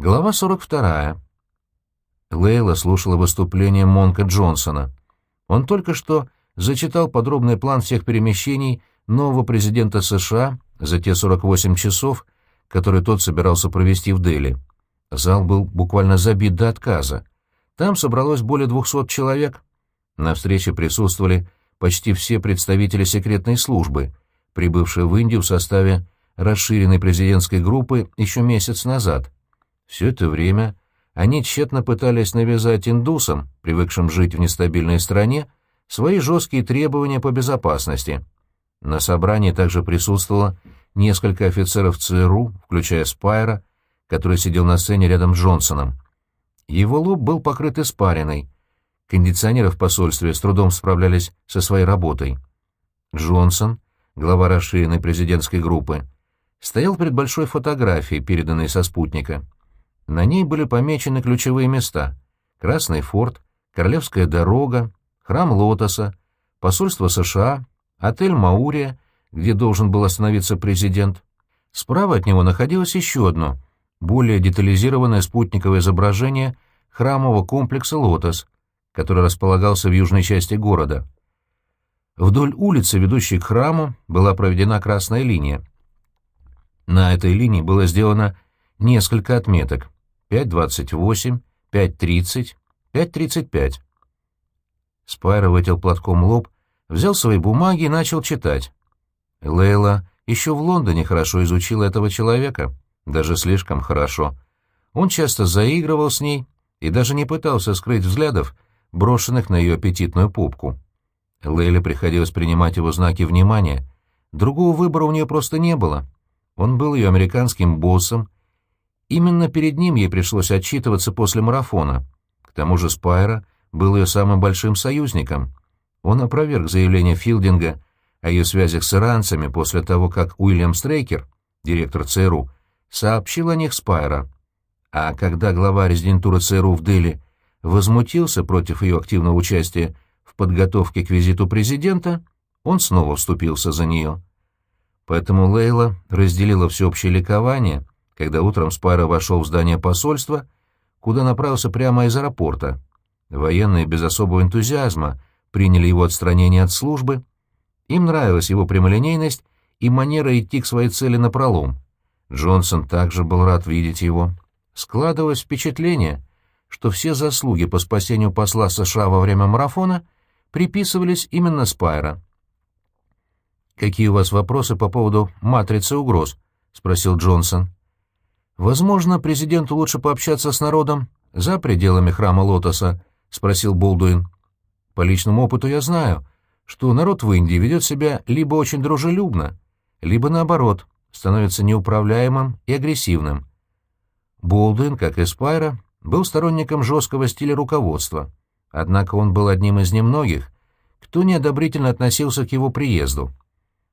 Глава 42. Лейла слушала выступление Монка Джонсона. Он только что зачитал подробный план всех перемещений нового президента США за те 48 часов, которые тот собирался провести в Дели. Зал был буквально забит до отказа. Там собралось более 200 человек. На встрече присутствовали почти все представители секретной службы, прибывшие в Индию в составе расширенной президентской группы еще месяц назад. Все это время они тщетно пытались навязать индусам, привыкшим жить в нестабильной стране, свои жесткие требования по безопасности. На собрании также присутствовало несколько офицеров ЦРУ, включая Спайра, который сидел на сцене рядом с Джонсоном. Его лоб был покрыт испариной. Кондиционеры в посольстве с трудом справлялись со своей работой. Джонсон, глава расширенной президентской группы, стоял перед большой фотографией, переданной со спутника. На ней были помечены ключевые места — Красный форт, Королевская дорога, храм Лотоса, посольство США, отель Маурия, где должен был остановиться президент. Справа от него находилось еще одно, более детализированное спутниковое изображение храмового комплекса «Лотос», который располагался в южной части города. Вдоль улицы, ведущей к храму, была проведена красная линия. На этой линии было сделано несколько отметок. 5.28, 5.30, 5.35. Спайро вытел платком лоб, взял свои бумаги и начал читать. Лейла еще в Лондоне хорошо изучила этого человека, даже слишком хорошо. Он часто заигрывал с ней и даже не пытался скрыть взглядов, брошенных на ее аппетитную пупку. Лейле приходилось принимать его знаки внимания. Другого выбора у нее просто не было. Он был ее американским боссом. Именно перед ним ей пришлось отчитываться после марафона. К тому же Спайра был ее самым большим союзником. Он опроверг заявление Филдинга о ее связях с иранцами после того, как Уильям Стрейкер, директор ЦРУ, сообщил о них Спайра. А когда глава резидентуры ЦРУ в Дели возмутился против ее активного участия в подготовке к визиту президента, он снова вступился за нее. Поэтому Лейла разделила всеобщее ликование, когда утром Спайра вошел в здание посольства, куда направился прямо из аэропорта. Военные без особого энтузиазма приняли его отстранение от службы. Им нравилась его прямолинейность и манера идти к своей цели напролом. Джонсон также был рад видеть его. Складывалось впечатление, что все заслуги по спасению посла США во время марафона приписывались именно Спайра. «Какие у вас вопросы по поводу матрицы угроз?» — спросил Джонсон. «Возможно, президенту лучше пообщаться с народом за пределами храма Лотоса», — спросил Болдуин. «По личному опыту я знаю, что народ в Индии ведет себя либо очень дружелюбно, либо, наоборот, становится неуправляемым и агрессивным». Болдуин, как и Спайра, был сторонником жесткого стиля руководства, однако он был одним из немногих, кто неодобрительно относился к его приезду.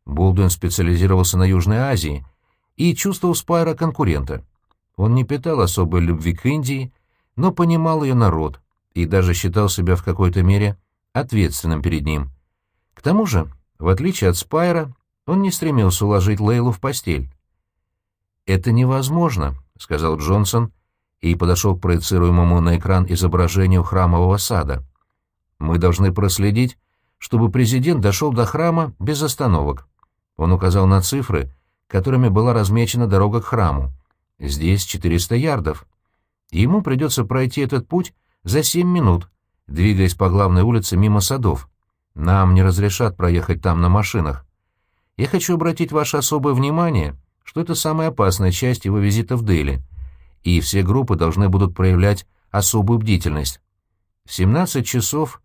Болдуин специализировался на Южной Азии и чувствовал Спайра конкурента. Он не питал особой любви к Индии, но понимал ее народ и даже считал себя в какой-то мере ответственным перед ним. К тому же, в отличие от Спайра, он не стремился уложить Лейлу в постель. «Это невозможно», — сказал Джонсон и подошел к проецируемому на экран изображению храмового сада. «Мы должны проследить, чтобы президент дошел до храма без остановок. Он указал на цифры, которыми была размечена дорога к храму. Здесь 400 ярдов. Ему придется пройти этот путь за 7 минут, двигаясь по главной улице мимо садов. Нам не разрешат проехать там на машинах. Я хочу обратить ваше особое внимание, что это самая опасная часть его визита в Дели, и все группы должны будут проявлять особую бдительность. В 17 часов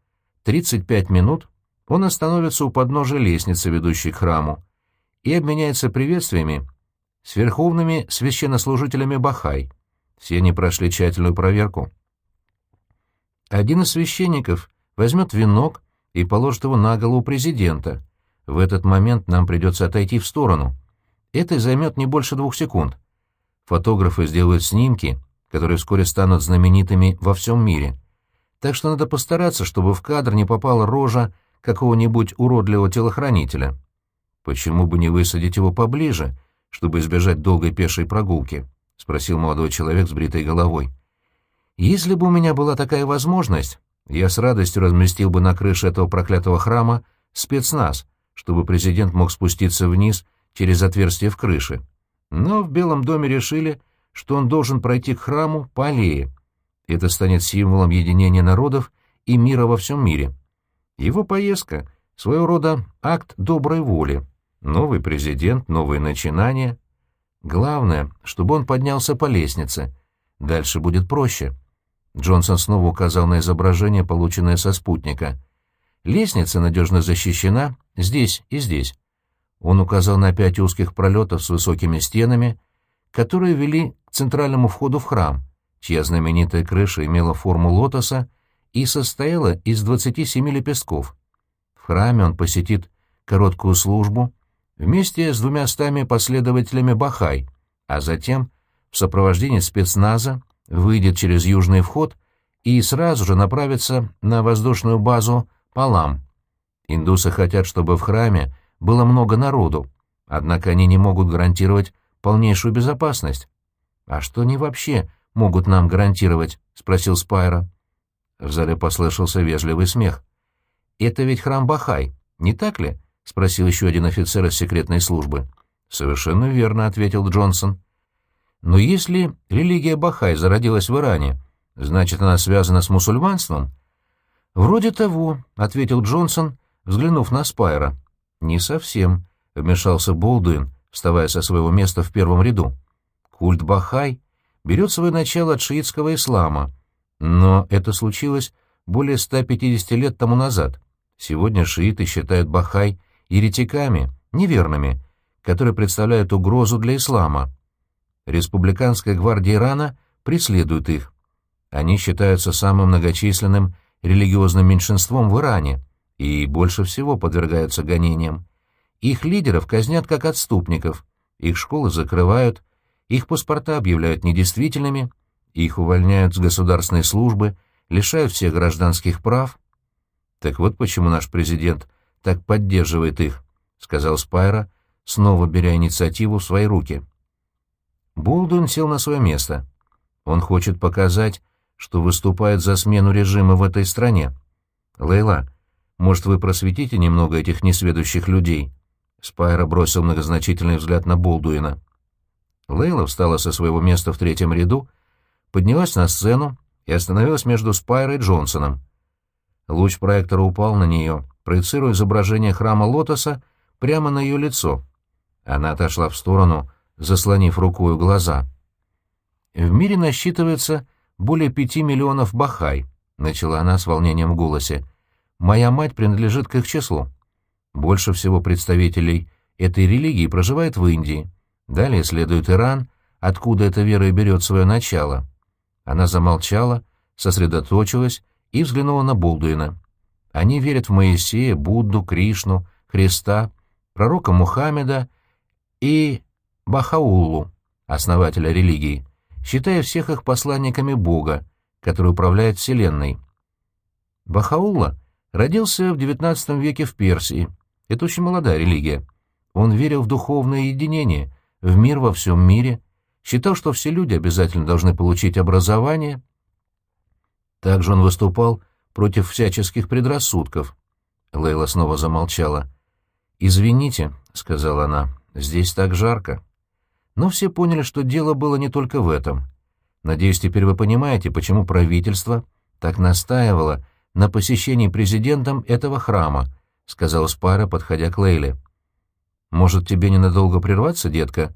35 минут он остановится у подножия лестницы, ведущей к храму, и обменяется приветствиями с верховными священнослужителями Бахай. Все они прошли тщательную проверку. Один из священников возьмет венок и положит его на голову президента. В этот момент нам придется отойти в сторону. Это займет не больше двух секунд. Фотографы сделают снимки, которые вскоре станут знаменитыми во всем мире. Так что надо постараться, чтобы в кадр не попала рожа какого-нибудь уродливого телохранителя. Почему бы не высадить его поближе, чтобы избежать долгой пешей прогулки? — спросил молодой человек с бритой головой. «Если бы у меня была такая возможность, я с радостью разместил бы на крыше этого проклятого храма спецназ, чтобы президент мог спуститься вниз через отверстие в крыше. Но в Белом доме решили, что он должен пройти к храму по аллее. Это станет символом единения народов и мира во всем мире. Его поездка — своего рода акт доброй воли. Новый президент, новые начинания. Главное, чтобы он поднялся по лестнице. Дальше будет проще. Джонсон снова указал на изображение, полученное со спутника. Лестница надежно защищена здесь и здесь. Он указал на пять узких пролетов с высокими стенами, которые вели к центральному входу в храм, чья знаменитая крыша имела форму лотоса и состояла из 27 лепестков. В храме он посетит короткую службу вместе с двумя стами последователями Бахай, а затем в сопровождении спецназа выйдет через южный вход и сразу же направится на воздушную базу Палам. Индусы хотят, чтобы в храме было много народу, однако они не могут гарантировать полнейшую безопасность. «А что они вообще могут нам гарантировать?» — спросил Спайра. В зале послышался вежливый смех. «Это ведь храм Бахай, не так ли?» — спросил еще один офицер из секретной службы. «Совершенно верно», — ответил Джонсон. Но если религия Бахай зародилась в Иране, значит, она связана с мусульманством? Вроде того, — ответил Джонсон, взглянув на Спайра. Не совсем, — вмешался Болдуин, вставая со своего места в первом ряду. Культ Бахай берет свое начало от шиитского ислама, но это случилось более 150 лет тому назад. Сегодня шииты считают Бахай еретиками, неверными, которые представляют угрозу для ислама. Республиканская гвардия Ирана преследует их. Они считаются самым многочисленным религиозным меньшинством в Иране и больше всего подвергаются гонениям. Их лидеров казнят как отступников, их школы закрывают, их паспорта объявляют недействительными, их увольняют с государственной службы, лишают всех гражданских прав. Так вот почему наш президент так поддерживает их, — сказал Спайра, снова беря инициативу в свои руки. Болдуин сел на свое место. Он хочет показать, что выступает за смену режима в этой стране. Лейла, может, вы просветите немного этих несведущих людей?» Спайра бросил многозначительный взгляд на Болдуина. Лейла встала со своего места в третьем ряду, поднялась на сцену и остановилась между Спайрой и Джонсоном. Луч проектора упал на нее, проецируя изображение храма Лотоса прямо на ее лицо. Она отошла в сторону, заслонив рукою глаза. «В мире насчитывается более пяти миллионов бахай», — начала она с волнением в голосе. «Моя мать принадлежит к их числу. Больше всего представителей этой религии проживает в Индии. Далее следует Иран, откуда эта вера и берет свое начало». Она замолчала, сосредоточилась и взглянула на Болдуина. Они верят в Моисея, Будду, Кришну, Христа, пророка Мухаммеда и Бахауллу, основателя религии, считая всех их посланниками Бога, который управляет Вселенной. Бахаулла родился в XIX веке в Персии. Это очень молодая религия. Он верил в духовное единение, в мир во всем мире, считал, что все люди обязательно должны получить образование. Также он выступал против всяческих предрассудков. Лейла снова замолчала. «Извините», — сказала она, — «здесь так жарко». Но все поняли, что дело было не только в этом. Надеюсь, теперь вы понимаете, почему правительство так настаивало на посещении президентом этого храма, — сказал Спара, подходя к Лейле. «Может, тебе ненадолго прерваться, детка?»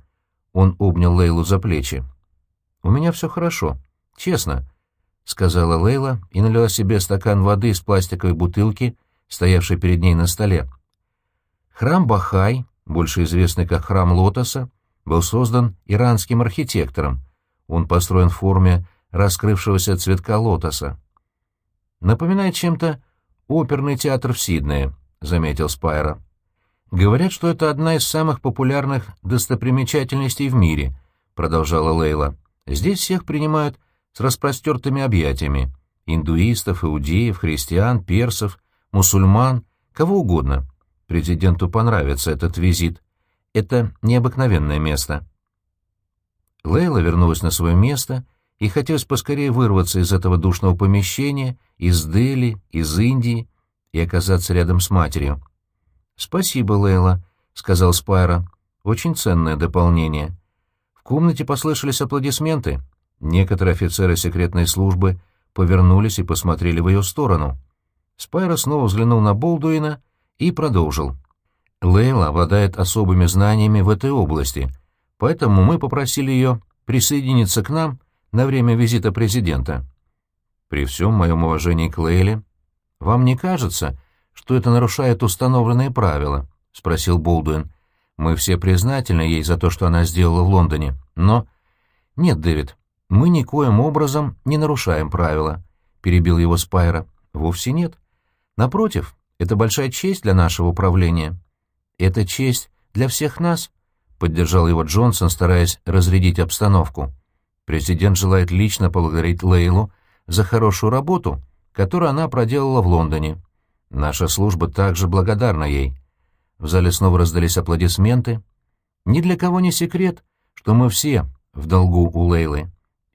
Он обнял Лейлу за плечи. «У меня все хорошо. Честно», — сказала Лейла и налила себе стакан воды из пластиковой бутылки, стоявшей перед ней на столе. Храм Бахай, больше известный как храм Лотоса, был создан иранским архитектором. Он построен в форме раскрывшегося цветка лотоса. «Напоминает чем-то оперный театр в Сиднее», — заметил Спайра. «Говорят, что это одна из самых популярных достопримечательностей в мире», — продолжала Лейла. «Здесь всех принимают с распростертыми объятиями. Индуистов, иудеев, христиан, персов, мусульман, кого угодно. Президенту понравится этот визит. Это необыкновенное место. Лейла вернулась на свое место и хотелось поскорее вырваться из этого душного помещения, из Дели, из Индии и оказаться рядом с матерью. «Спасибо, Лейла», — сказал Спайра. «Очень ценное дополнение». В комнате послышались аплодисменты. Некоторые офицеры секретной службы повернулись и посмотрели в ее сторону. Спайра снова взглянул на Болдуина и продолжил. «Лейла обладает особыми знаниями в этой области, поэтому мы попросили ее присоединиться к нам на время визита президента. При всем моем уважении к Лейле, вам не кажется, что это нарушает установленные правила?» — спросил Болдуин. «Мы все признательны ей за то, что она сделала в Лондоне, но...» «Нет, Дэвид, мы никоим образом не нарушаем правила», — перебил его Спайра. «Вовсе нет. Напротив, это большая честь для нашего управления». «Это честь для всех нас», — поддержал его Джонсон, стараясь разрядить обстановку. «Президент желает лично поблагодарить Лейлу за хорошую работу, которую она проделала в Лондоне. Наша служба также благодарна ей». В зале снова раздались аплодисменты. «Ни для кого не секрет, что мы все в долгу у Лейлы».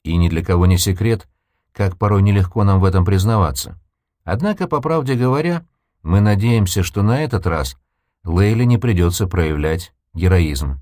И ни для кого не секрет, как порой нелегко нам в этом признаваться. Однако, по правде говоря, мы надеемся, что на этот раз Лейле не придется проявлять героизм.